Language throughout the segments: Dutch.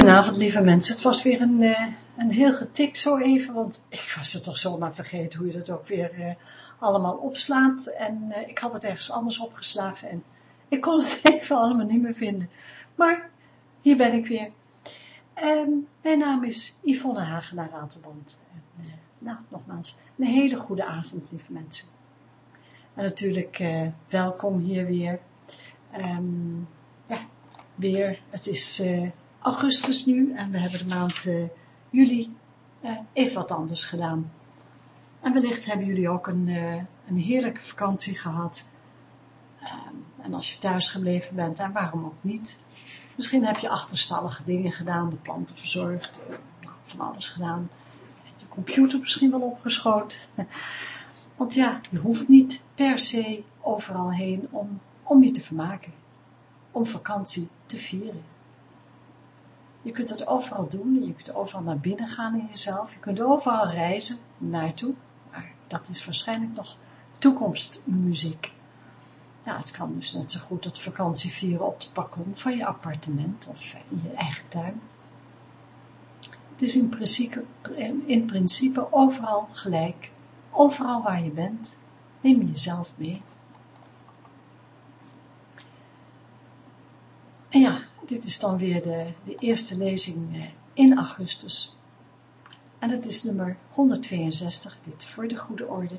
Goedenavond, lieve mensen. Het was weer een, uh, een heel getik zo even, want ik was het toch zomaar vergeten hoe je dat ook weer uh, allemaal opslaat. En uh, ik had het ergens anders opgeslagen en ik kon het even allemaal niet meer vinden. Maar hier ben ik weer. Um, mijn naam is Yvonne Hagenaar Ratelband. En, nou, nogmaals, een hele goede avond, lieve mensen. En natuurlijk welkom hier weer. Um, ja, weer, het is augustus nu en we hebben de maand uh, juli uh, even wat anders gedaan. En wellicht hebben jullie ook een, uh, een heerlijke vakantie gehad. En als je thuis gebleven bent, en waarom ook niet. Misschien heb je achterstallige dingen gedaan, de planten verzorgd, nou, van alles gedaan. Je computer misschien wel opgeschoten. Want ja, je hoeft niet per se overal heen om, om je te vermaken. Om vakantie te vieren. Je kunt het overal doen, je kunt overal naar binnen gaan in jezelf, je kunt overal reizen naartoe, maar dat is waarschijnlijk nog toekomstmuziek. Ja, het kan dus net zo goed dat vakantie vieren op de balkon van je appartement of in je eigen tuin. Het is in principe, in principe overal gelijk, overal waar je bent, neem je jezelf mee. En ja, dit is dan weer de, de eerste lezing eh, in augustus. En dat is nummer 162, dit voor de goede orde.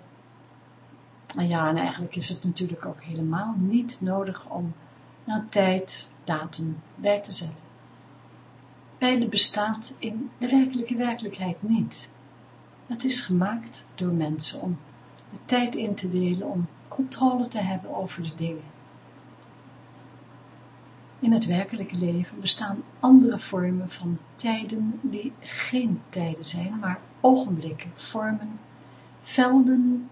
En ja, en eigenlijk is het natuurlijk ook helemaal niet nodig om een tijd, datum bij te zetten. Beide bestaat in de werkelijke werkelijkheid niet. Het is gemaakt door mensen om de tijd in te delen, om controle te hebben over de dingen. In het werkelijke leven bestaan andere vormen van tijden die geen tijden zijn, maar ogenblikken, vormen, velden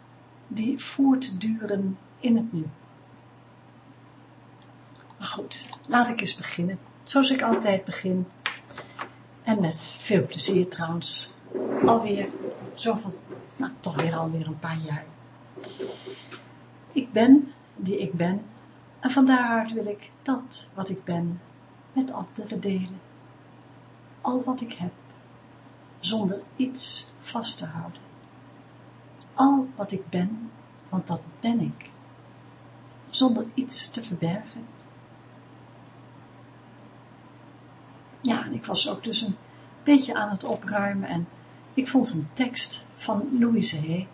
die voortduren in het nu. Maar goed, laat ik eens beginnen, zoals ik altijd begin. En met veel plezier trouwens, alweer zoveel, nou toch weer alweer een paar jaar. Ik ben die ik ben en van daaruit wil ik dat wat ik ben met anderen delen. Al wat ik heb, zonder iets vast te houden. Al wat ik ben, want dat ben ik, zonder iets te verbergen. Ja, en ik was ook dus een beetje aan het opruimen en ik vond een tekst van Louise Hay.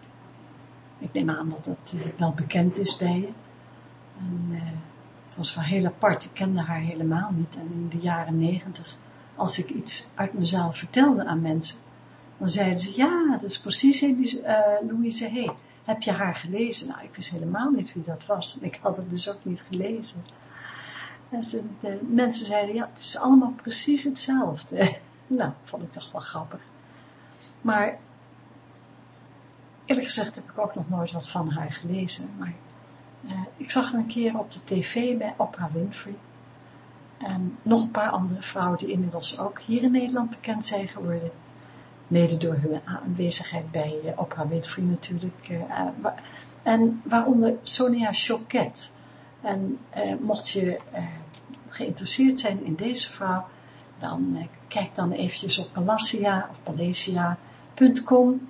Ik neem aan dat het eh, wel bekend is bij je. En uh, het was wel heel apart, ik kende haar helemaal niet. En in de jaren negentig, als ik iets uit mezelf vertelde aan mensen, dan zeiden ze, ja, dat is precies uh, Louise Hay. Heb je haar gelezen? Nou, ik wist helemaal niet wie dat was. En ik had het dus ook niet gelezen. En ze, de mensen zeiden, ja, het is allemaal precies hetzelfde. nou, vond ik toch wel grappig. Maar eerlijk gezegd heb ik ook nog nooit wat van haar gelezen. Maar uh, ik zag haar een keer op de tv bij Oprah Winfrey. En nog een paar andere vrouwen die inmiddels ook hier in Nederland bekend zijn geworden. Mede door hun aanwezigheid bij uh, Oprah Winfrey natuurlijk. Uh, en waaronder Sonia Choquette. En mocht je geïnteresseerd zijn in deze vrouw, dan kijk dan eventjes op Palacia of palacia.com.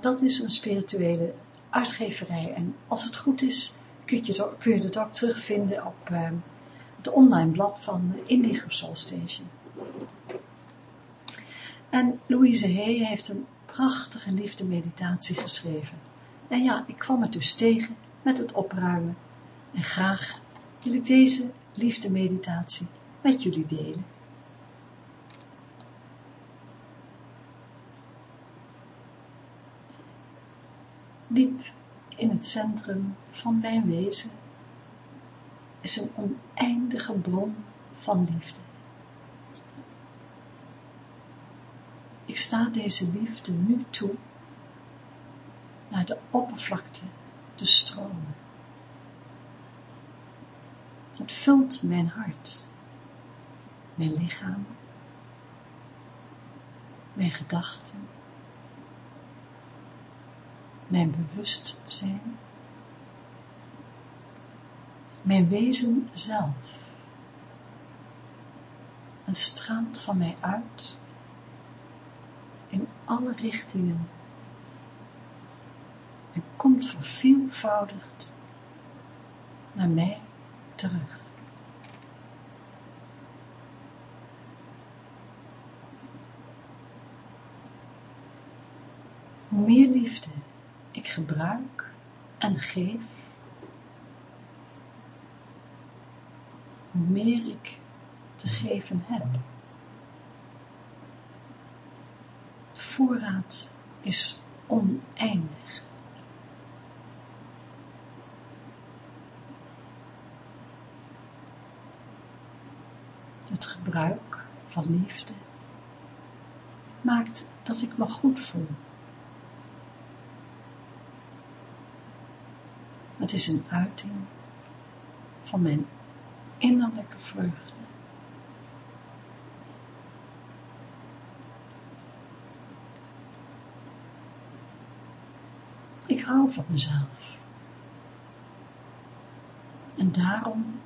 dat is een spirituele uitgeverij. En als het goed is, kun je, kun je ook terugvinden op uh, het online blad van Indigo Soul Station. En Louise Hay heeft een prachtige liefde meditatie geschreven. En ja, ik kwam het dus tegen met het opruimen. En graag wil ik deze liefde meditatie met jullie delen. Diep in het centrum van mijn wezen is een oneindige bron van liefde. Ik sta deze liefde nu toe naar de oppervlakte te stromen. Het vult mijn hart, mijn lichaam, mijn gedachten, mijn bewustzijn, mijn wezen zelf. en straalt van mij uit in alle richtingen en komt verveelvoudigd naar mij terug. Meer liefde ik gebruik en geef, hoe meer ik te geven heb. De voorraad is oneindig. Het gebruik van liefde maakt dat ik me goed voel. Het is een uiting van mijn innerlijke vreugde. Ik hou van mezelf. En daarom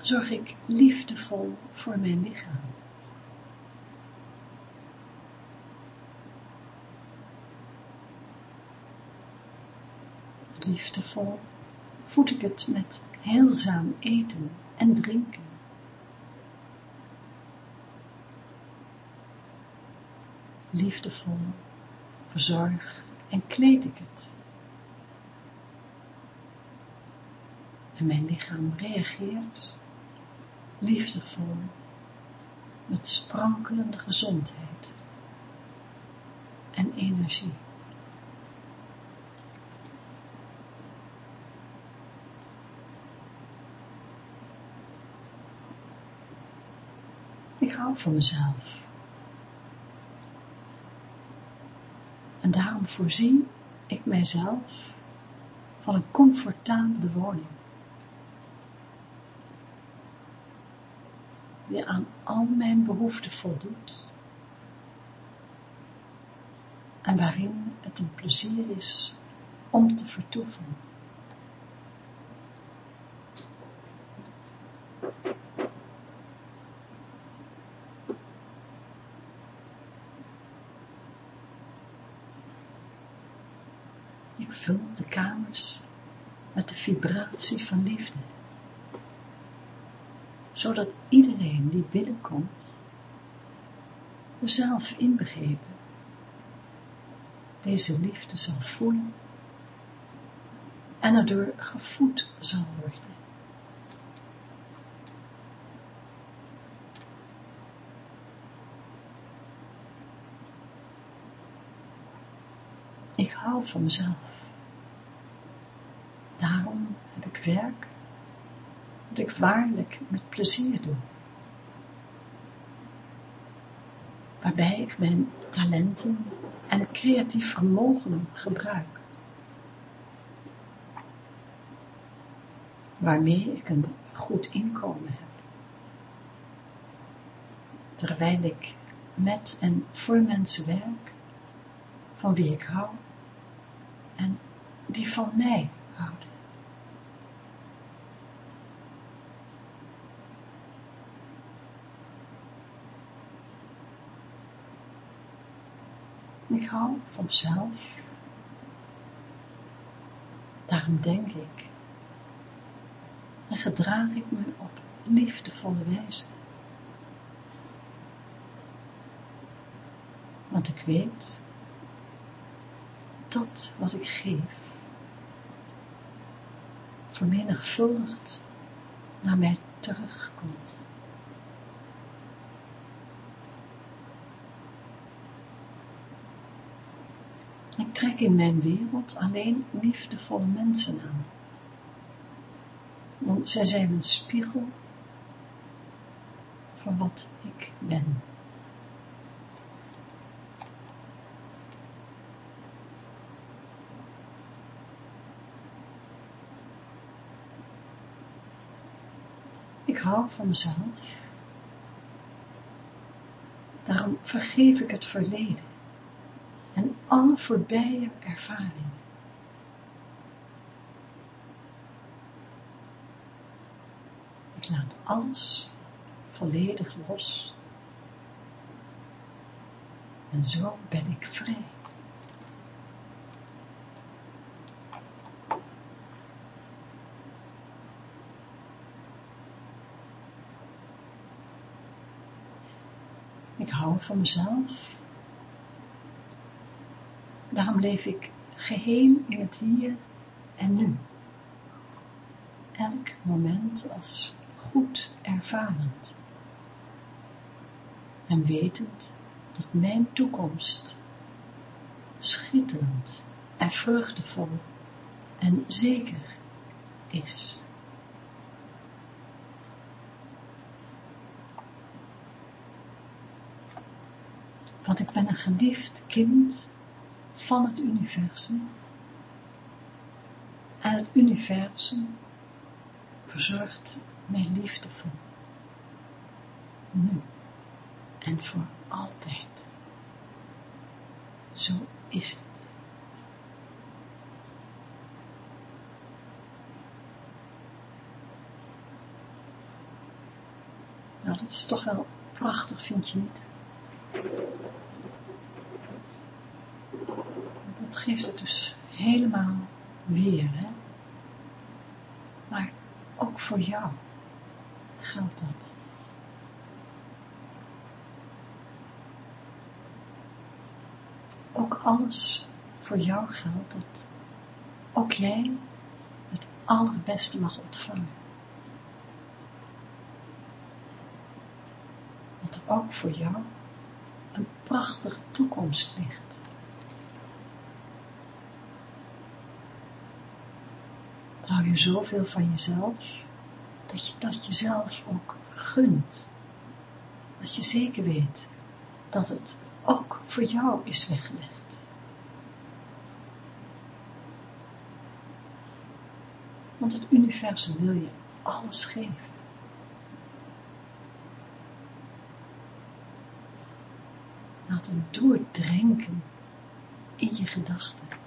zorg ik liefdevol voor mijn lichaam. Liefdevol voed ik het met heilzaam eten en drinken. Liefdevol verzorg en kleed ik het. En mijn lichaam reageert liefdevol met sprankelende gezondheid en energie. Ik hou van mezelf. En daarom voorzie ik mijzelf van een comfortabele woning. Die aan al mijn behoeften voldoet. En waarin het een plezier is om te vertoeven. Ik vul de kamers met de vibratie van liefde, zodat iedereen die binnenkomt, zelf inbegrepen, deze liefde zal voelen en erdoor gevoed zal worden. Ik hou van mezelf. Ik werk dat ik waarlijk met plezier doe. Waarbij ik mijn talenten en creatief vermogen gebruik. Waarmee ik een goed inkomen heb. Terwijl ik met en voor mensen werk van wie ik hou en die van mij houden. Ik hou van mezelf. Daarom denk ik en gedraag ik me op liefdevolle wijze. Want ik weet dat wat ik geef vermenigvuldigd naar mij terugkomt. Trek in mijn wereld alleen liefdevolle mensen aan. Want zij zijn een spiegel van wat ik ben. Ik hou van mezelf. Daarom vergeef ik het verleden en alle voorbije ervaringen. Ik laat alles volledig los En zo ben ik vrij. Ik hou van mezelf. Daarom leef ik geheel in het hier en nu. Elk moment als goed ervarend. En wetend dat mijn toekomst schitterend en vreugdevol en zeker is. Want ik ben een geliefd kind van het universum. En het universum verzorgt mij liefdevol. Nu en voor altijd. Zo is het. Nou, dat is toch wel prachtig, vind je niet? Dat geeft het dus helemaal weer, hè? Maar ook voor jou geldt dat. Ook alles voor jou geldt dat ook jij het allerbeste mag ontvangen. Dat er ook voor jou een prachtige toekomst ligt. Hou je zoveel van jezelf, dat je dat jezelf ook gunt. Dat je zeker weet dat het ook voor jou is weggelegd. Want het universum wil je alles geven. Laat hem doordrenken in je gedachten.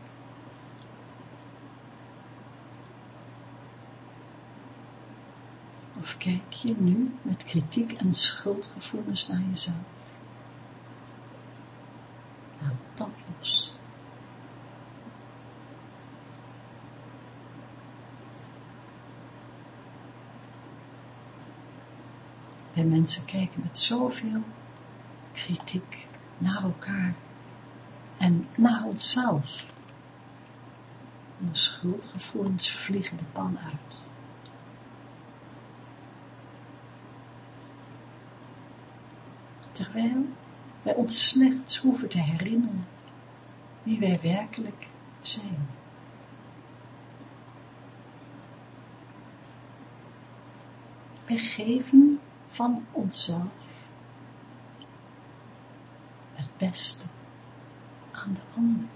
Of kijk je nu met kritiek en schuldgevoelens naar jezelf? Laat dat los. Wij mensen kijken met zoveel kritiek naar elkaar en naar onszelf. De schuldgevoelens vliegen de pan uit. Terwijl wij ons slechts hoeven te herinneren wie wij werkelijk zijn. Wij geven van onszelf het beste aan de ander.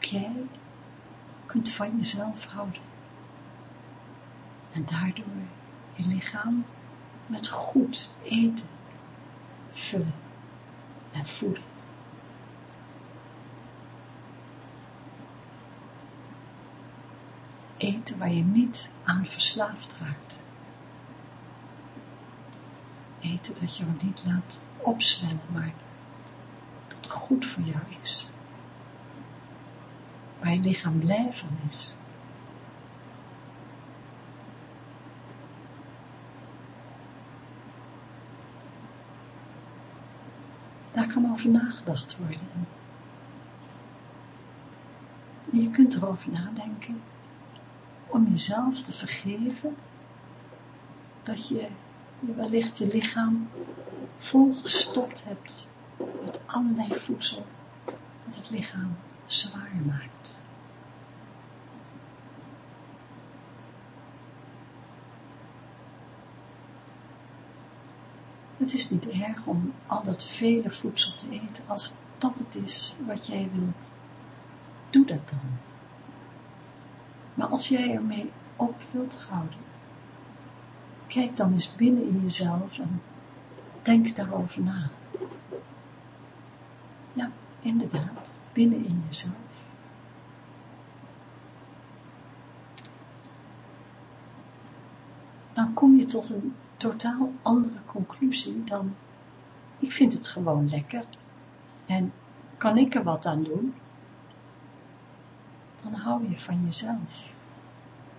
Jij kunt van jezelf houden. En daardoor je lichaam met goed eten vullen en voeden. Eten waar je niet aan verslaafd raakt. Eten dat je niet laat opzwellen, maar dat goed voor jou is waar je lichaam blij van is. Daar kan over nagedacht worden. En je kunt erover nadenken om jezelf te vergeven dat je, je wellicht je lichaam volgestopt hebt met allerlei voedsel dat het lichaam zwaar maakt. Het is niet erg om al dat vele voedsel te eten als dat het is wat jij wilt. Doe dat dan. Maar als jij ermee op wilt houden, kijk dan eens binnen in jezelf en denk daarover na. Ja, inderdaad binnen in jezelf. dan kom je tot een totaal andere conclusie dan, ik vind het gewoon lekker en kan ik er wat aan doen? Dan hou je van jezelf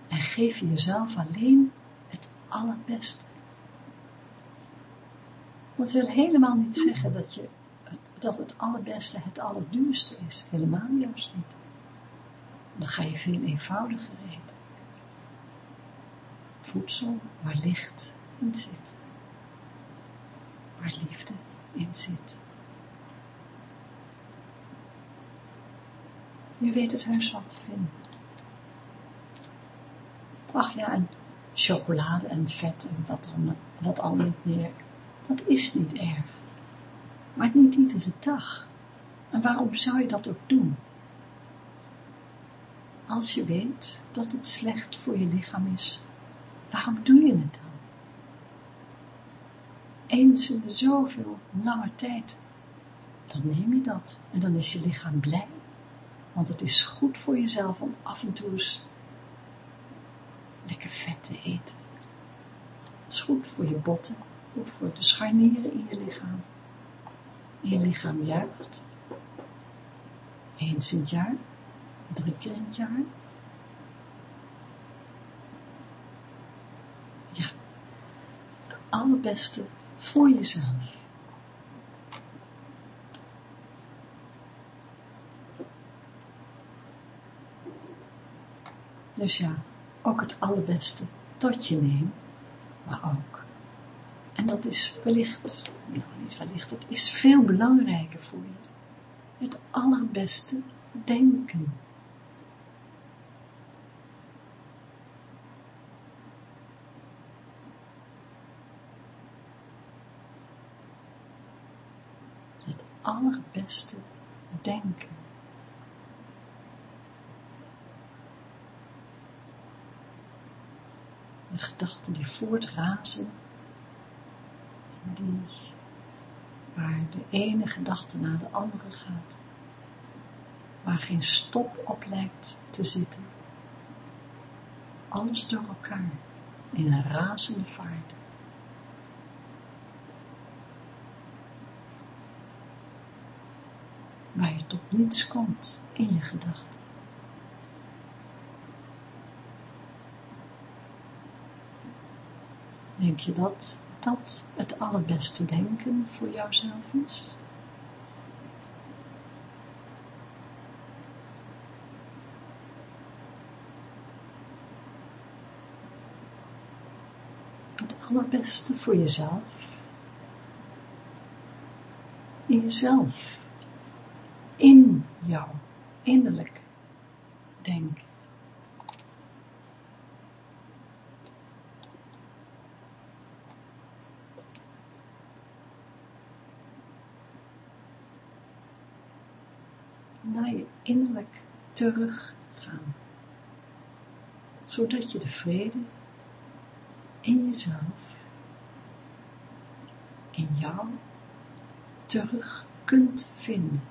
en geef je jezelf alleen het allerbeste. Dat wil helemaal niet zeggen dat, je, dat het allerbeste het allerduurste is. Helemaal juist niet. Dan ga je veel eenvoudiger eten. Voedsel waar licht in zit. Waar liefde in zit. Je weet het heus wat te vinden. Ach ja, en chocolade en vet en wat, dan, wat al niet meer dat is niet erg. Maar niet iedere dag. En waarom zou je dat ook doen? Als je weet dat het slecht voor je lichaam is, waarom doe je het dan? Eens in de zoveel lange tijd, dan neem je dat en dan is je lichaam blij. Want het is goed voor jezelf om af en toe eens lekker vet te eten. Het is goed voor je botten, goed voor de scharnieren in je lichaam. Je lichaam juicht. Eens in het jaar, drie keer in het jaar. Ja, het allerbeste voor jezelf. Dus ja, ook het allerbeste tot je neem, maar ook en dat is wellicht, nou niet wellicht, dat is veel belangrijker voor je. Het allerbeste denken. Het allerbeste denken. De gedachten die voortrazen die, waar de ene gedachte naar de andere gaat, waar geen stop op lijkt te zitten. Alles door elkaar, in een razende vaart. Waar je tot niets komt in je gedachten. Denk je dat dat het allerbeste denken voor jouzelf is? Het allerbeste voor jezelf. In jezelf. In jou. Innerlijk denken. naar je innerlijk teruggaan. Zodat je de vrede in jezelf, in jou, terug kunt vinden.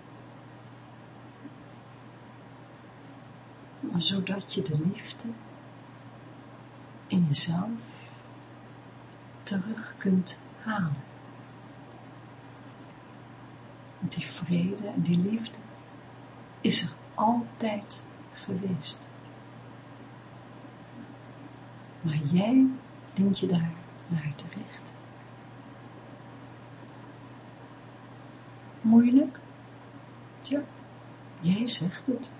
Zodat je de liefde in jezelf terug kunt halen. die vrede en die liefde is er altijd geweest. Maar jij dient je daar naar terecht. Moeilijk? Tja, jij zegt het.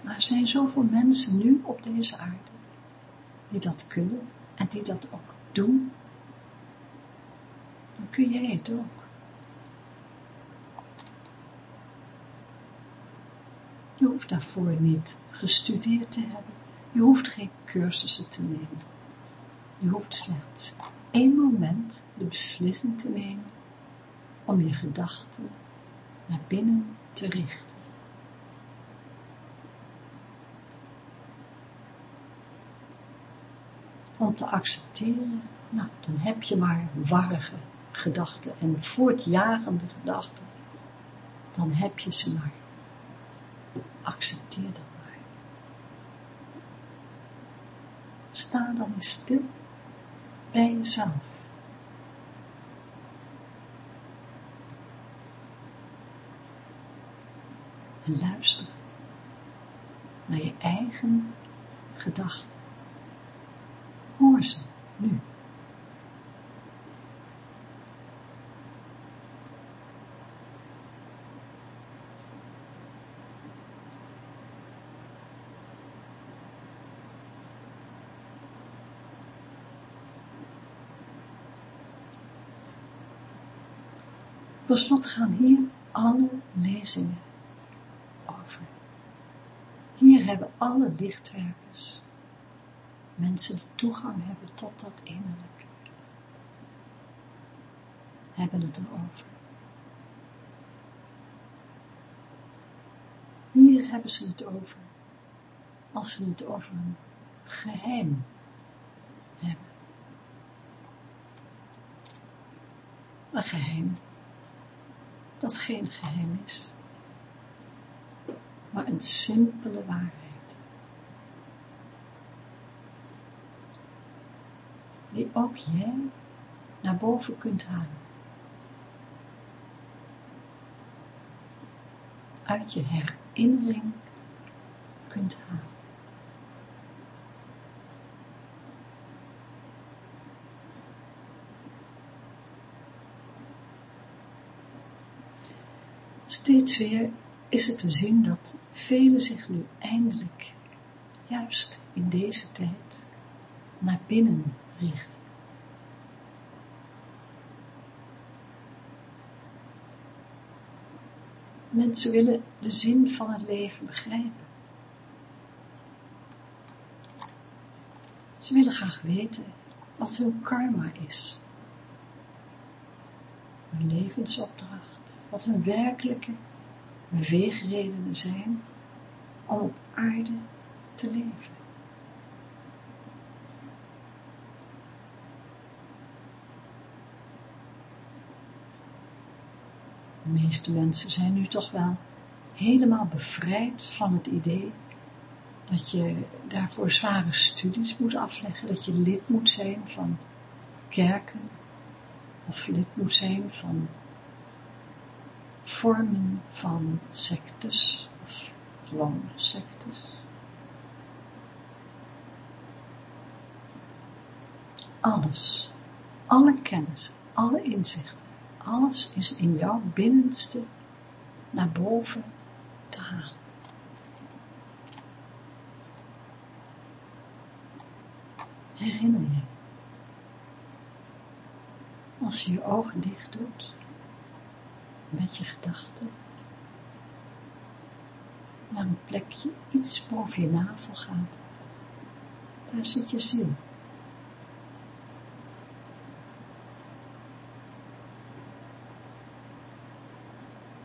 Maar er zijn zoveel mensen nu op deze aarde die dat kunnen en die dat ook doen. Dan kun jij het ook. Je hoeft daarvoor niet gestudeerd te hebben. Je hoeft geen cursussen te nemen. Je hoeft slechts één moment de beslissing te nemen om je gedachten naar binnen te richten. Om te accepteren, nou, dan heb je maar warrige gedachten en voortjagende gedachten. Dan heb je ze maar accepteer dat maar. sta dan stil bij jezelf. En luister naar je eigen gedachten. Hoor ze nu. Per slot gaan hier alle lezingen over. Hier hebben alle lichtwerkers, mensen die toegang hebben tot dat innerlijke, hebben het erover. Hier hebben ze het over, als ze het over een geheim hebben. Een geheim dat geen geheim is, maar een simpele waarheid. Die ook jij naar boven kunt halen. Uit je herinnering kunt halen. Steeds weer is het te zien dat velen zich nu eindelijk, juist in deze tijd, naar binnen richten. Mensen willen de zin van het leven begrijpen. Ze willen graag weten wat hun karma is. Levensopdracht, wat hun werkelijke beweegredenen zijn om op aarde te leven. De meeste mensen zijn nu toch wel helemaal bevrijd van het idee dat je daarvoor zware studies moet afleggen, dat je lid moet zijn van kerken of lid moet zijn van vormen van sectes of gewoon sectes. Alles, alle kennis, alle inzichten, alles is in jouw binnenste naar boven te halen. Herinner je, als je je ogen dicht doet, met je gedachten naar een plekje iets boven je navel gaat. Daar zit je ziel.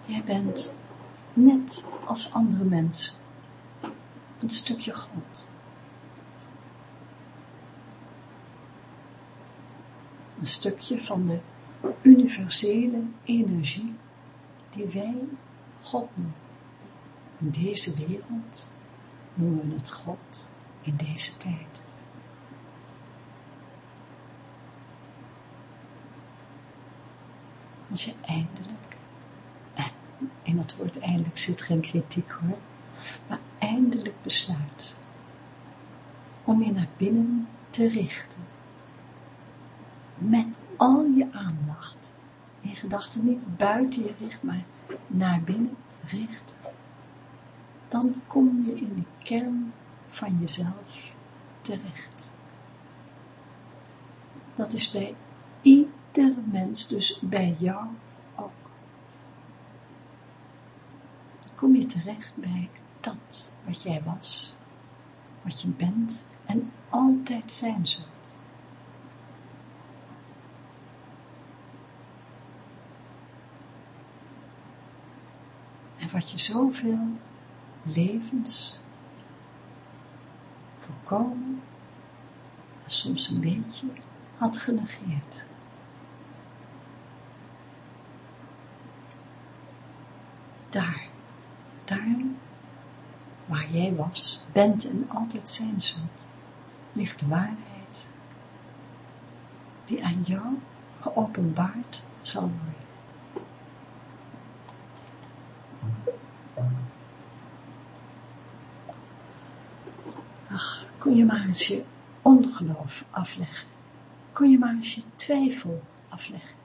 Jij bent net als andere mensen een stukje God. Een stukje van de universele energie die wij God noemen. In deze wereld noemen we het God in deze tijd. Als je eindelijk, in dat woord eindelijk zit geen kritiek hoor, maar eindelijk besluit om je naar binnen te richten, met al je aandacht, je gedachten niet buiten je richt, maar naar binnen richt, dan kom je in de kern van jezelf terecht. Dat is bij iedere mens, dus bij jou ook. Kom je terecht bij dat wat jij was, wat je bent en altijd zijn zult. en wat je zoveel levens voorkomen, soms een beetje, had genegeerd. Daar, daar waar jij was, bent en altijd zijn zult, ligt de waarheid die aan jou geopenbaard zal worden. Kon je maar eens je ongeloof afleggen. Kon je maar eens je twijfel afleggen.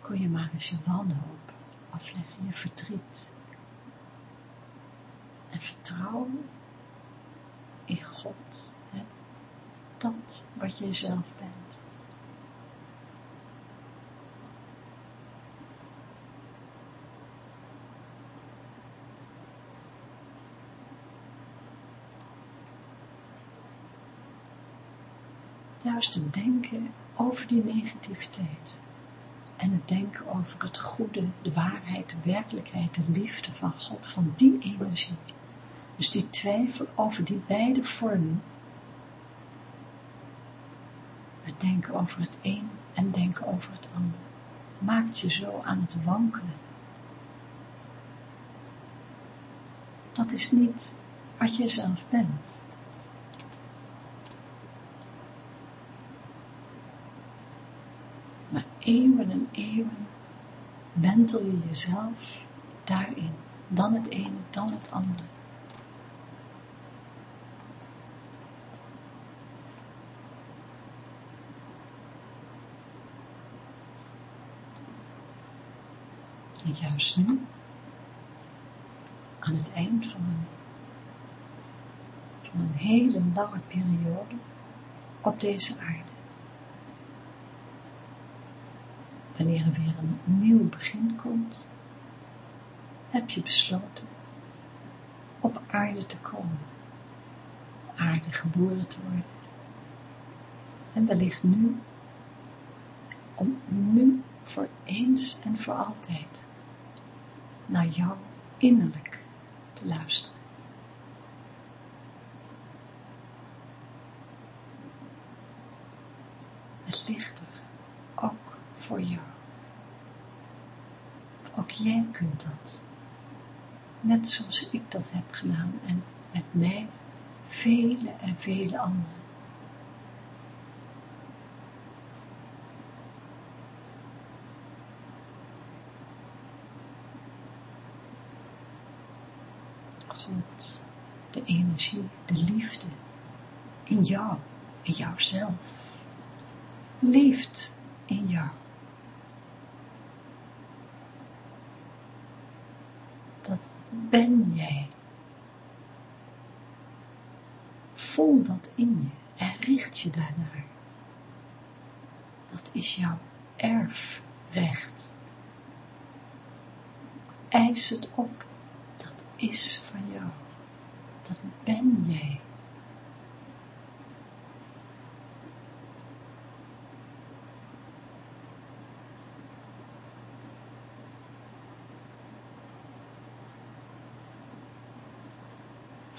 Kon je maar eens je wanhoop afleggen, je verdriet. En vertrouwen in God. Hè? Dat wat je zelf bent. Juist het denken over die negativiteit. En het denken over het goede, de waarheid, de werkelijkheid, de liefde van God, van die energie. Dus die twijfel over die beide vormen. Het denken over het een en denken over het ander. Maakt je zo aan het wankelen. Dat is niet wat je zelf bent. Maar eeuwen en eeuwen wentel je jezelf daarin. Dan het ene, dan het andere. En juist nu, aan het eind van een, van een hele lange periode op deze aarde, wanneer er weer een nieuw begin komt, heb je besloten op aarde te komen, aarde geboren te worden. En wellicht nu, om nu voor eens en voor altijd naar jou innerlijk te luisteren. Het er ook voor jou. Ook jij kunt dat. Net zoals ik dat heb gedaan en met mij vele en vele anderen. God, de energie, de liefde in jou, in jouzelf, leeft in jou. Dat ben jij. Voel dat in je en richt je daarnaar. Dat is jouw erfrecht. Eis het op is van jou. Dat ben jij.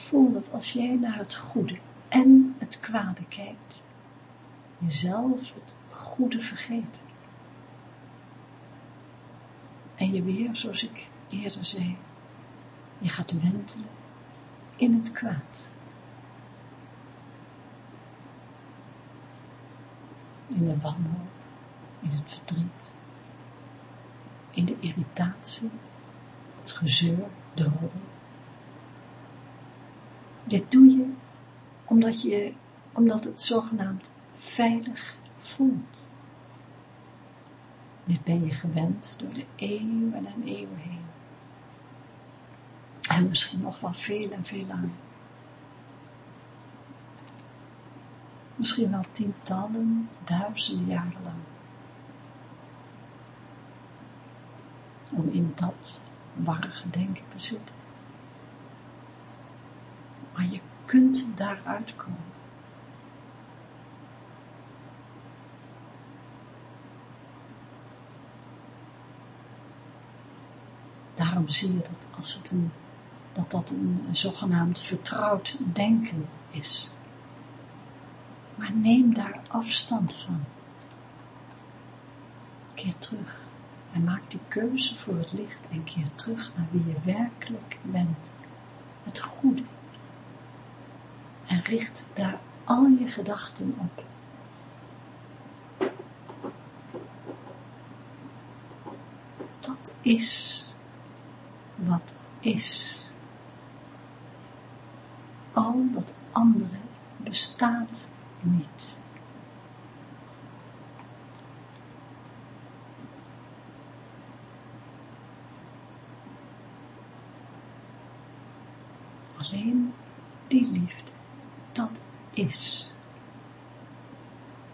Voel dat als jij naar het goede en het kwade kijkt, jezelf het goede vergeet. En je weer, zoals ik eerder zei, je gaat wentelen in het kwaad. In de wanhoop, in het verdriet, in de irritatie, het gezeur, de roddel. Dit doe je omdat, je omdat het zogenaamd veilig voelt. Dit ben je gewend door de eeuwen en eeuwen heen. En misschien nog wel veel en veel langer. Misschien wel tientallen, duizenden jaren lang. Om in dat warrige denken te zitten. Maar je kunt daaruit komen. Daarom zie je dat als het een dat dat een zogenaamd vertrouwd denken is. Maar neem daar afstand van. Keer terug en maak die keuze voor het licht en keer terug naar wie je werkelijk bent. Het goede. En richt daar al je gedachten op. Dat is wat is. Al dat andere bestaat niet. Alleen die liefde, is.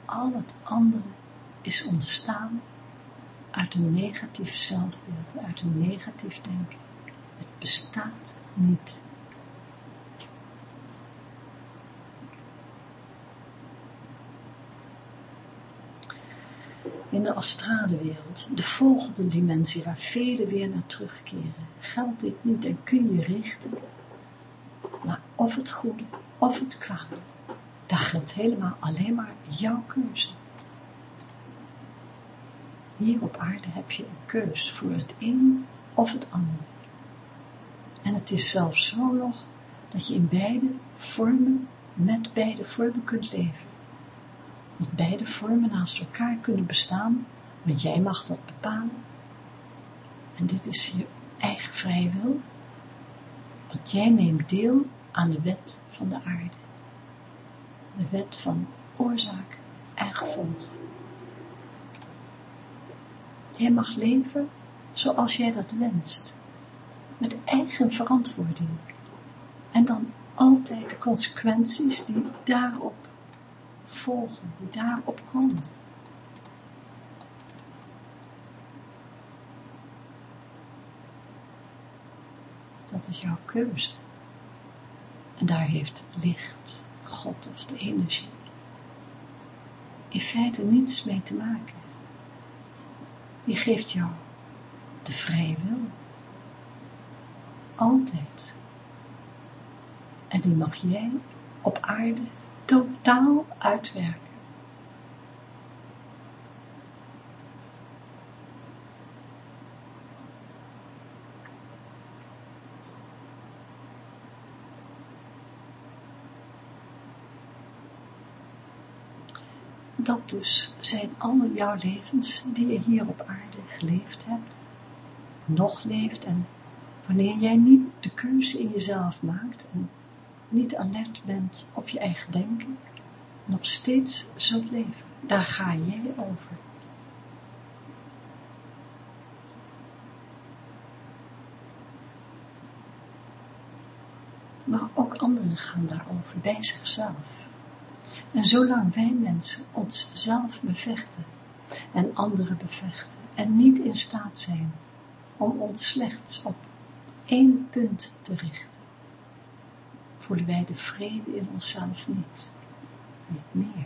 Al het andere is ontstaan uit een negatief zelfbeeld, uit een negatief denken. Het bestaat niet. In de astrale wereld, de volgende dimensie waar velen weer naar terugkeren, geldt dit niet en kun je richten naar of het goede of het kwade. Daar geldt helemaal alleen maar jouw keuze. Hier op aarde heb je een keus voor het een of het ander. En het is zelfs zo nog dat je in beide vormen, met beide vormen kunt leven. Dat beide vormen naast elkaar kunnen bestaan, want jij mag dat bepalen. En dit is je eigen vrije. Want jij neemt deel aan de wet van de aarde. De wet van oorzaak en gevolg. Jij mag leven zoals jij dat wenst, met eigen verantwoording. En dan altijd de consequenties die daarop volgen, die daarop komen. Dat is jouw keuze. En daar heeft licht, God of de energie in feite niets mee te maken. Die geeft jou de vrije wil. Altijd. En die mag jij op aarde totaal uitwerken. Dat dus zijn alle jouw levens die je hier op aarde geleefd hebt, nog leeft en wanneer jij niet de keuze in jezelf maakt en niet alert bent op je eigen denken, nog steeds zult leven. Daar ga jij over. Maar ook anderen gaan daarover bij zichzelf. En zolang wij mensen onszelf bevechten en anderen bevechten en niet in staat zijn om ons slechts op één punt te richten, voelen wij de vrede in onszelf niet, niet meer.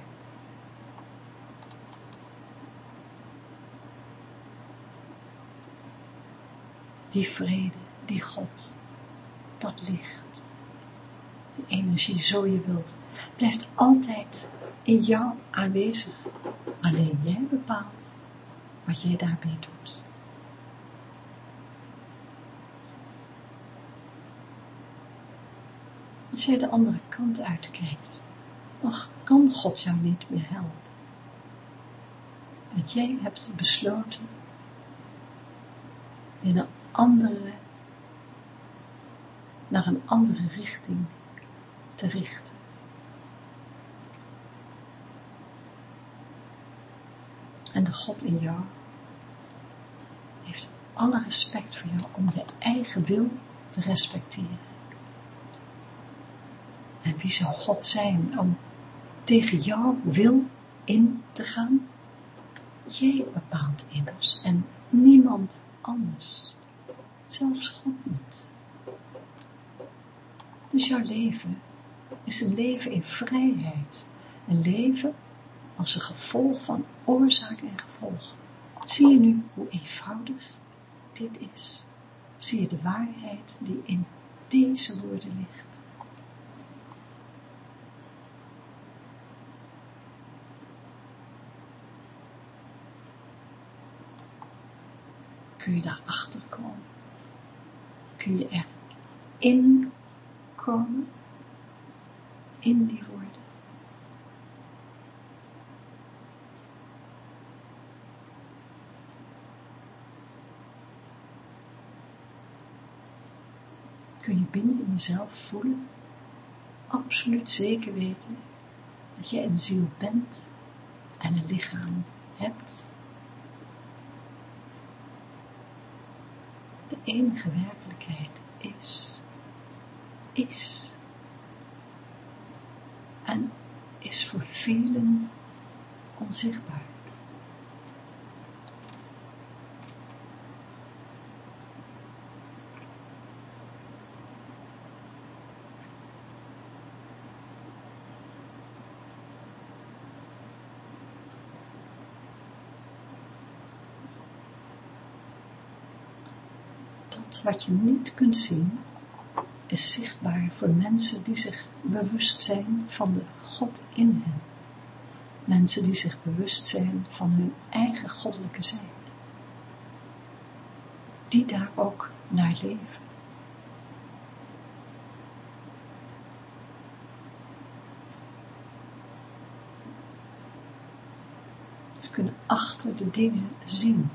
Die vrede, die God, dat licht, die energie, zo je wilt, blijft altijd in jou aanwezig. Alleen jij bepaalt wat jij daarbij doet. Als jij de andere kant uitkijkt, dan kan God jou niet meer helpen. Want jij hebt besloten in een andere, naar een andere richting te richten. En de God in jou heeft alle respect voor jou om je eigen wil te respecteren. En wie zou God zijn om tegen jouw wil in te gaan? Jij bepaalt immers en niemand anders. Zelfs God niet. Dus jouw leven is een leven in vrijheid. Een leven als een gevolg van oorzaak en gevolg. Zie je nu hoe eenvoudig dit is? Zie je de waarheid die in deze woorden ligt? Kun je daarachter komen? Kun je erin komen? In die woorden? kun je binnen in jezelf voelen, absoluut zeker weten, dat je een ziel bent en een lichaam hebt. De enige werkelijkheid is, is en is voor velen onzichtbaar. Dat wat je niet kunt zien, is zichtbaar voor mensen die zich bewust zijn van de God in hen. Mensen die zich bewust zijn van hun eigen goddelijke zijn. Die daar ook naar leven. Ze kunnen achter de dingen zien.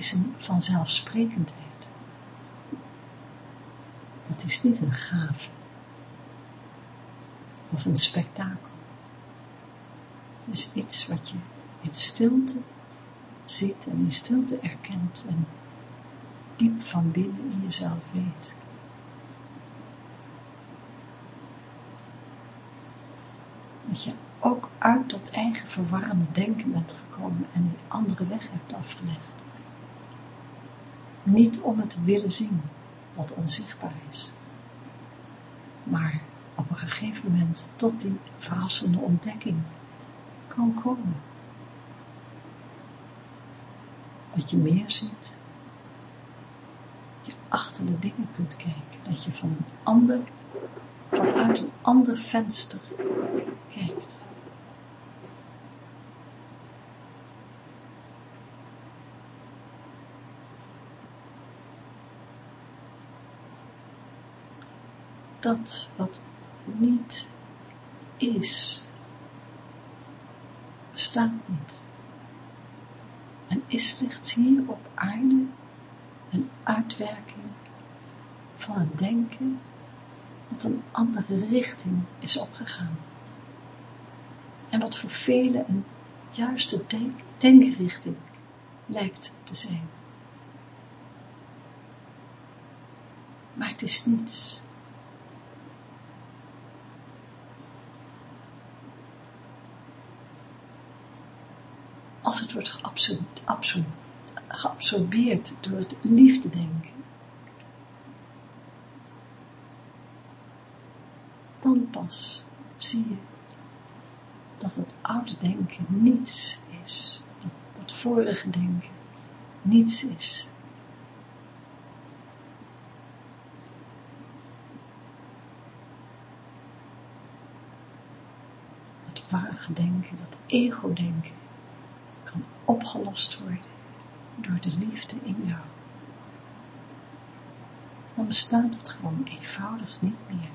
Is een vanzelfsprekendheid. Dat is niet een gave. Of een spektakel. Het is iets wat je in stilte ziet en in stilte erkent en diep van binnen in jezelf weet. Dat je ook uit dat eigen verwarrende denken bent gekomen en die andere weg hebt afgelegd. Niet om het willen zien, wat onzichtbaar is. Maar op een gegeven moment tot die verrassende ontdekking kan komen. Wat je meer ziet, dat je achter de dingen kunt kijken, dat je van een ander, vanuit een ander venster kijkt. Dat wat niet is, bestaat niet. En is slechts hier op aarde een uitwerking van het denken dat een andere richting is opgegaan. En wat voor velen een juiste denk denkrichting lijkt te zijn. Maar het is niets. Als het wordt geabsorbeerd door het liefdedenken, dan pas zie je dat het oude denken niets is, dat, dat vorige denken niets is. Dat ware denken, dat ego-denken, opgelost worden door de liefde in jou. Dan bestaat het gewoon eenvoudig niet meer.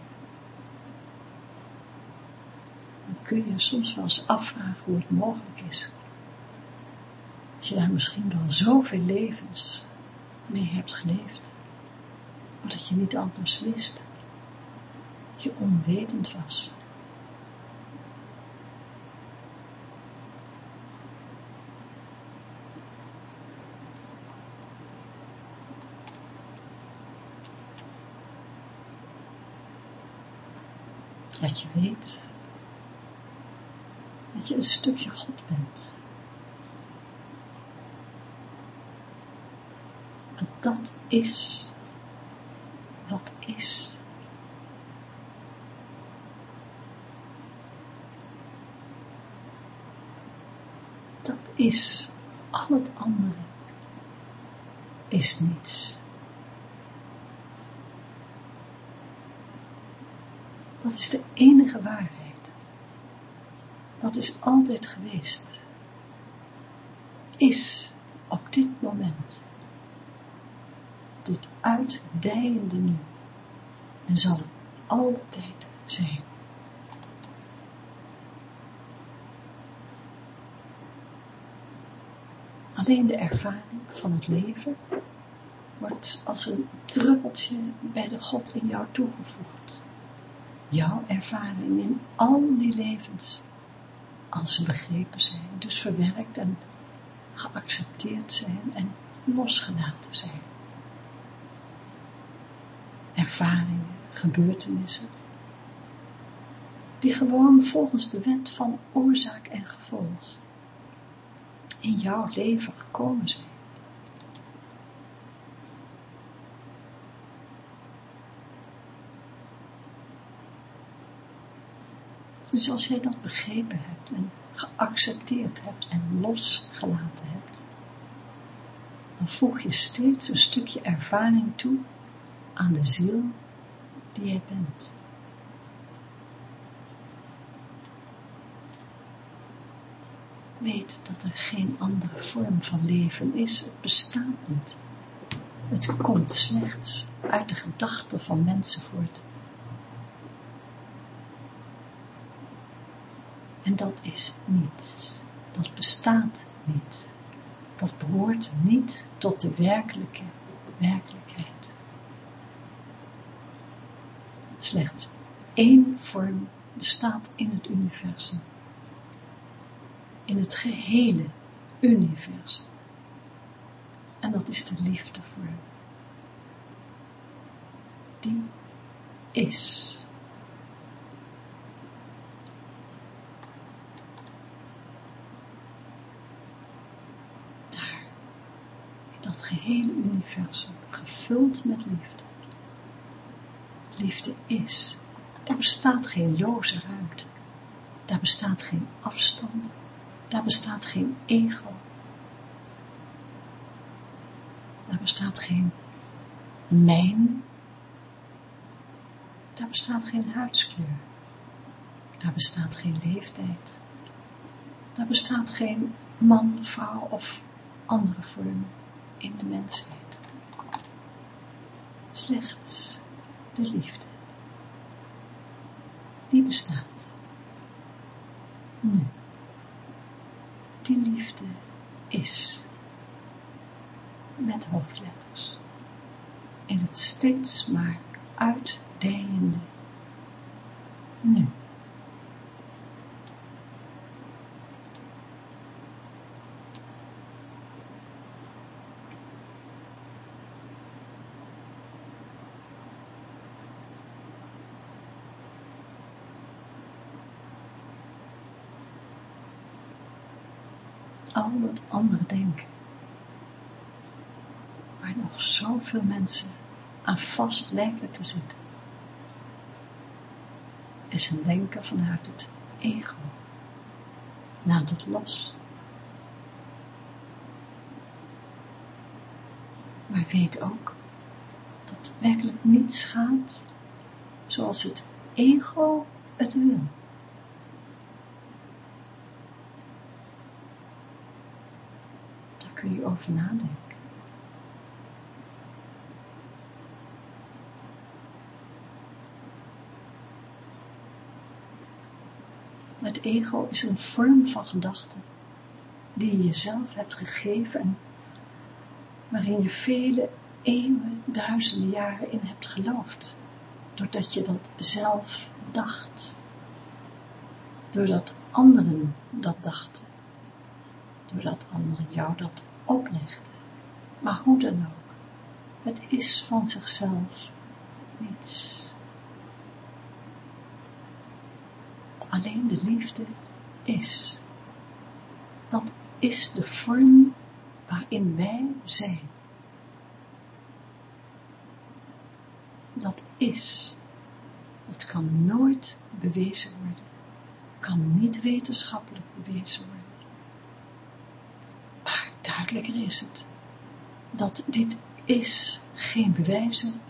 Dan kun je soms wel eens afvragen hoe het mogelijk is. Dat je daar misschien wel zoveel levens mee hebt geleefd. Maar dat je niet anders wist. Dat je onwetend was. Dat je weet dat je een stukje God bent. Dat dat is wat is. Dat is al het andere is niets. Dat is de enige waarheid. Dat is altijd geweest. Is op dit moment. Dit uitdijende nu. En zal het altijd zijn. Alleen de ervaring van het leven wordt als een druppeltje bij de God in jou toegevoegd. Jouw ervaring in al die levens, als ze begrepen zijn, dus verwerkt en geaccepteerd zijn en losgelaten zijn. Ervaringen, gebeurtenissen, die gewoon volgens de wet van oorzaak en gevolg in jouw leven gekomen zijn. Dus als jij dat begrepen hebt en geaccepteerd hebt en losgelaten hebt, dan voeg je steeds een stukje ervaring toe aan de ziel die jij bent. Weet dat er geen andere vorm van leven is. Het bestaat niet. Het komt slechts uit de gedachten van mensen voort. En dat is niet. Dat bestaat niet. Dat behoort niet tot de werkelijke werkelijkheid. Slechts één vorm bestaat in het universum. In het gehele universum. En dat is de liefdevorm. Die is. Gehele universum, gevuld met liefde. Liefde is. Daar bestaat geen loze ruimte. Daar bestaat geen afstand. Daar bestaat geen ego. Daar bestaat geen mijn. Daar bestaat geen huidskleur. Daar bestaat geen leeftijd. Daar bestaat geen man, vrouw of andere vormen in de mensheid. Slechts de liefde. Die bestaat. Nu. Die liefde is. Met hoofdletters. In het steeds maar uitdijende. Nu. al dat andere denken, waar nog mensen aan vast lijken te zitten, is een denken vanuit het ego. Laat het los. Maar weet ook dat werkelijk niets gaat zoals het ego het wil. kun je over nadenken. Het ego is een vorm van gedachte die je jezelf hebt gegeven en waarin je vele eeuwen, duizenden jaren in hebt geloofd, doordat je dat zelf dacht, doordat anderen dat dachten, doordat anderen jou dat oplegde. Maar hoe dan ook, het is van zichzelf niets. Alleen de liefde is. Dat is de vorm waarin wij zijn. Dat is. Dat kan nooit bewezen worden. Kan niet wetenschappelijk bewezen worden duidelijker is het dat dit is geen bewijzen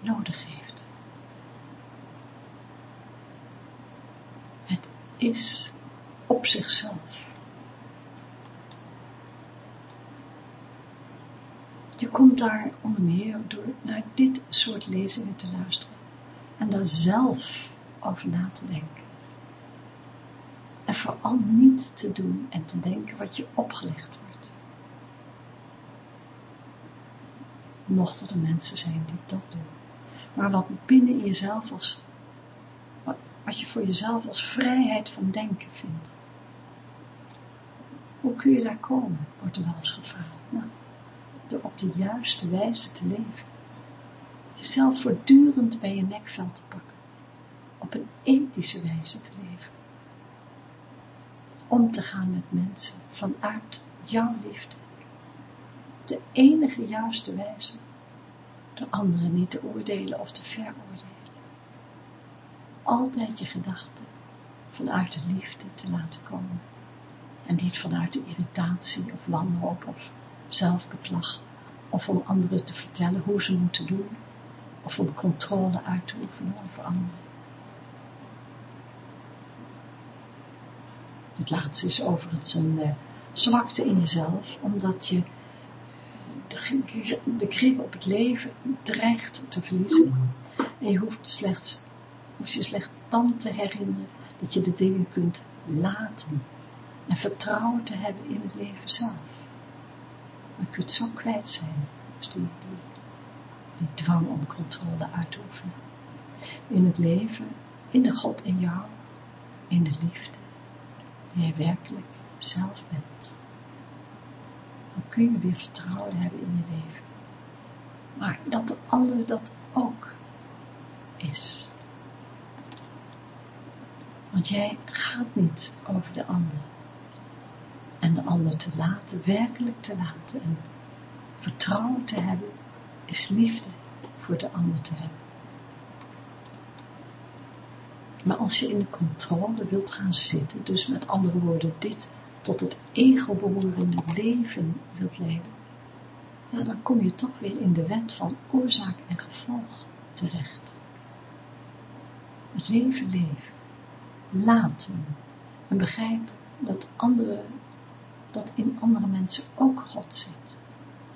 nodig heeft. Het is op zichzelf. Je komt daar onder meer door naar dit soort lezingen te luisteren en daar zelf over na te denken. En vooral niet te doen en te denken wat je opgelegd wordt. mochten er mensen zijn die dat doen. Maar wat binnen jezelf als, wat je voor jezelf als vrijheid van denken vindt. Hoe kun je daar komen, wordt er wel eens gevraagd. Nou, door op de juiste wijze te leven. Jezelf voortdurend bij je nekveld te pakken. Op een ethische wijze te leven. Om te gaan met mensen vanuit jouw liefde. De enige juiste wijze. De anderen niet te oordelen of te veroordelen. Altijd je gedachten vanuit de liefde te laten komen. En niet vanuit de irritatie of wanhoop of zelfbeklag. Of om anderen te vertellen hoe ze moeten doen. Of om controle uit te oefenen over anderen. Het laatste is overigens een uh, zwakte in jezelf, omdat je de, de grip op het leven dreigt te verliezen. En je hoeft, slechts, hoeft je slechts dan te herinneren dat je de dingen kunt laten. En vertrouwen te hebben in het leven zelf. Dan kun je het zo kwijt zijn. Dus die, die, dwang om controle uit te oefenen. In het leven, in de God in jou, in de liefde die jij werkelijk zelf bent. Dan kun je weer vertrouwen hebben in je leven. Maar dat de ander dat ook is. Want jij gaat niet over de ander. En de ander te laten, werkelijk te laten en vertrouwen te hebben, is liefde voor de ander te hebben. Maar als je in de controle wilt gaan zitten, dus met andere woorden dit tot het ego behorende leven wilt leiden, ja, dan kom je toch weer in de wet van oorzaak en gevolg terecht. Leven leven, laten en begrijpen dat, dat in andere mensen ook God zit.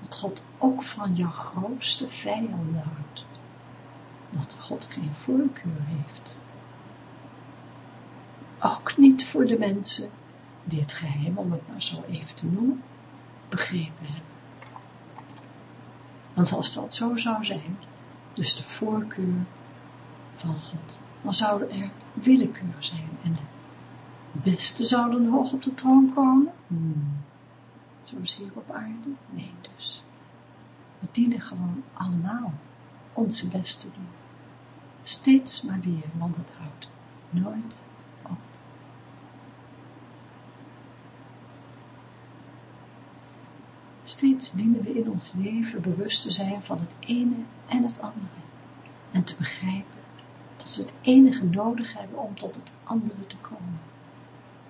Dat God ook van jouw grootste vijanden houdt. Dat God geen voorkeur heeft ook niet voor de mensen die het geheim, om het maar zo even te noemen, begrepen hebben. Want als dat zo zou zijn, dus de voorkeur van God, dan zou er willekeur zijn en de beste zouden hoog op de troon komen? Hmm. Zoals hier op aarde? Nee dus. We dienen gewoon allemaal onze best te doen. Steeds maar weer, want het houdt nooit Steeds dienen we in ons leven bewust te zijn van het ene en het andere. En te begrijpen dat we het enige nodig hebben om tot het andere te komen.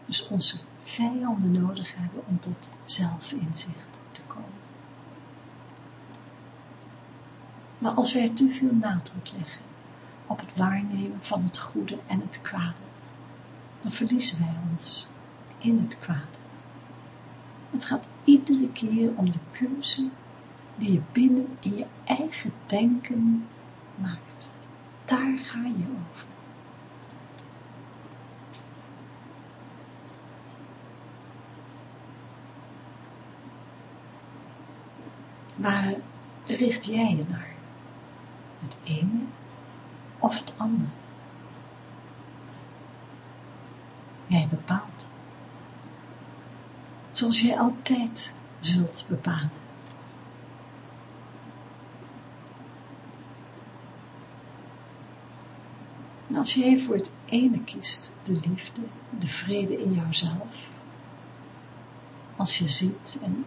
Dus onze vijanden nodig hebben om tot zelfinzicht te komen. Maar als wij te veel nadruk leggen op het waarnemen van het goede en het kwade, dan verliezen wij ons in het kwade. Het gaat iedere keer om de keuze die je binnen in je eigen denken maakt. Daar ga je over. Waar richt jij je naar? Het ene of het andere? Jij bepaalt zoals jij altijd zult bepalen. Als jij voor het ene kiest, de liefde, de vrede in jouzelf, als je ziet en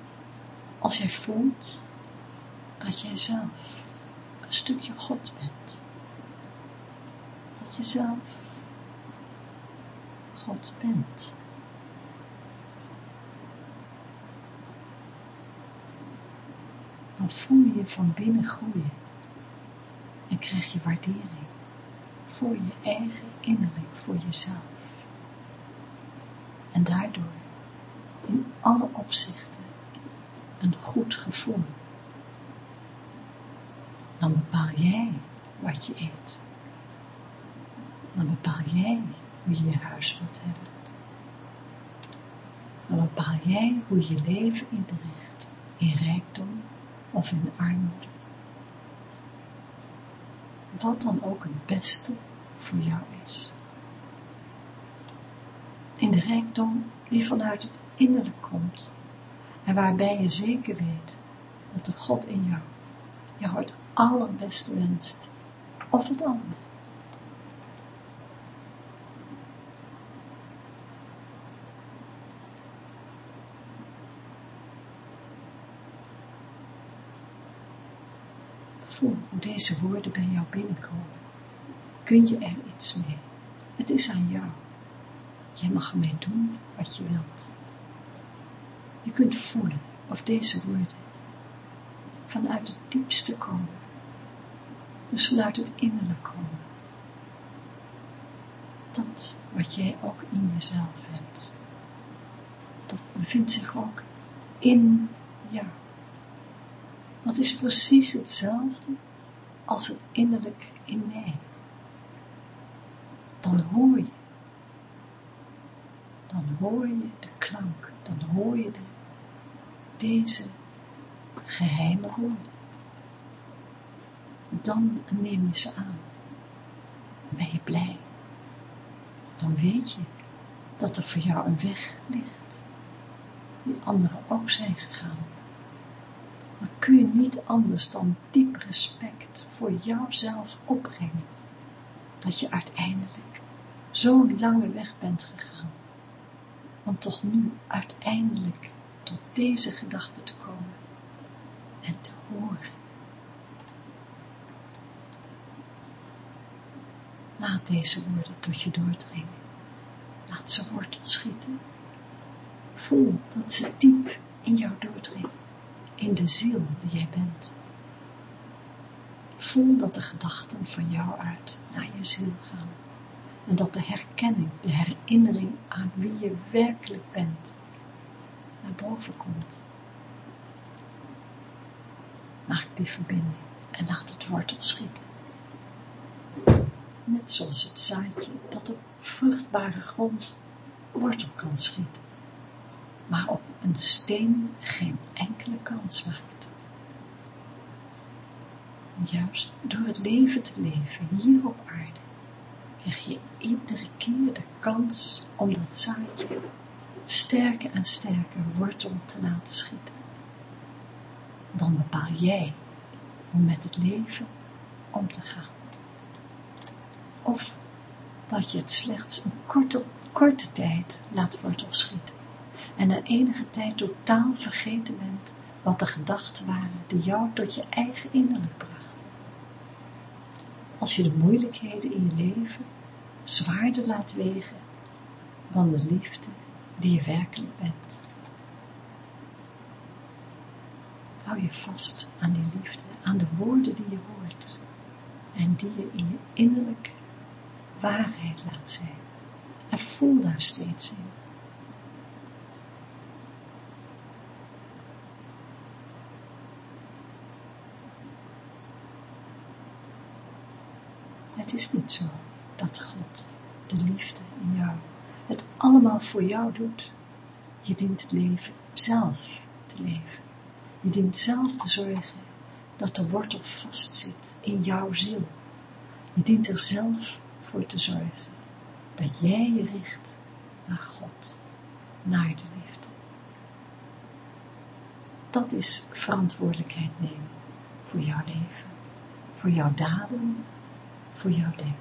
als jij voelt dat jij zelf een stukje God bent, dat je zelf God bent. dan voel je je van binnen groeien en krijg je waardering voor je eigen innerlijk, voor jezelf. En daardoor in alle opzichten een goed gevoel. Dan bepaal jij wat je eet. Dan bepaal jij hoe je je huis wilt hebben. Dan bepaal jij hoe je leven inricht in rijkdom of in armoede, wat dan ook het beste voor jou is. In de rijkdom die vanuit het innerlijk komt en waarbij je zeker weet dat de God in jou jou het allerbeste wenst, of het andere. Voel hoe deze woorden bij jou binnenkomen. Kun je er iets mee? Het is aan jou. Jij mag ermee doen wat je wilt. Je kunt voelen of deze woorden vanuit het diepste komen. Dus vanuit het innerlijk komen. Dat wat jij ook in jezelf hebt. Dat bevindt zich ook in jou. Dat is precies hetzelfde als het innerlijk in mij. Dan hoor je. Dan hoor je de klank. Dan hoor je de, deze geheime woorden. Dan neem je ze aan. Ben je blij. Dan weet je dat er voor jou een weg ligt. Die anderen ook zijn gegaan. Maar kun je niet anders dan diep respect voor jouzelf opbrengen. Dat je uiteindelijk zo'n lange weg bent gegaan. Om toch nu uiteindelijk tot deze gedachte te komen en te horen. Laat deze woorden tot je doordringen. Laat ze wortel schieten. Voel dat ze diep in jou doordringen, in de ziel die jij bent. Voel dat de gedachten van jou uit naar je ziel gaan en dat de herkenning, de herinnering aan wie je werkelijk bent, naar boven komt. Maak die verbinding en laat het wortel schieten. Net zoals het zaadje dat op vruchtbare grond wortel kan schieten, maar op een steen geen enkele kans maakt. Juist door het leven te leven hier op aarde, krijg je iedere keer de kans om dat zaadje sterker en sterker wortel te laten schieten dan bepaal jij om met het leven om te gaan. Of dat je het slechts een korte, korte tijd laat schieten en na enige tijd totaal vergeten bent wat de gedachten waren die jou tot je eigen innerlijk brachten. Als je de moeilijkheden in je leven zwaarder laat wegen dan de liefde die je werkelijk bent. hou je vast aan die liefde, aan de woorden die je hoort en die je in je innerlijk waarheid laat zijn. En voel daar steeds in. Het is niet zo dat God, de liefde in jou, het allemaal voor jou doet. Je dient het leven zelf te leven. Je dient zelf te zorgen dat de wortel vastzit in jouw ziel. Je dient er zelf voor te zorgen dat jij je richt naar God, naar de liefde. Dat is verantwoordelijkheid nemen voor jouw leven, voor jouw daden, voor jouw denken.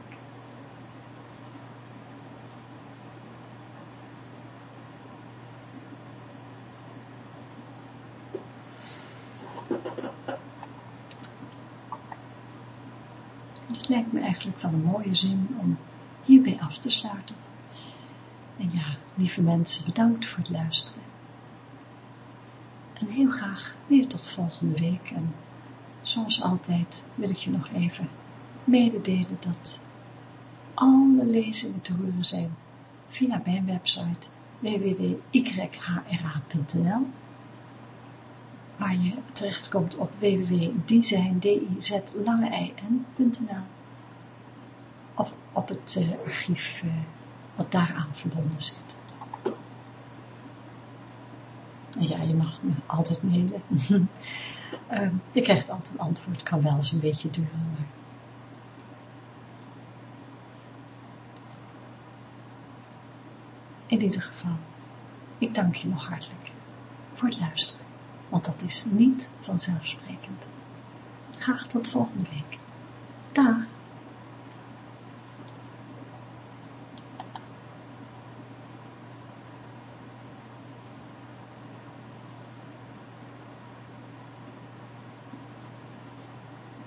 Het lijkt me eigenlijk van een mooie zin om hierbij af te sluiten. En ja, lieve mensen, bedankt voor het luisteren. En heel graag weer tot volgende week. En zoals altijd wil ik je nog even mededelen dat alle lezingen te horen zijn via mijn website www.yhra.nl waar je terechtkomt op www.design.nl of op het uh, archief uh, wat daaraan verbonden zit. En ja, je mag me altijd mailen. uh, je krijgt altijd een antwoord, kan wel eens een beetje duren, maar in ieder geval, ik dank je nog hartelijk voor het luisteren, want dat is niet vanzelfsprekend. Graag tot volgende week. Dag.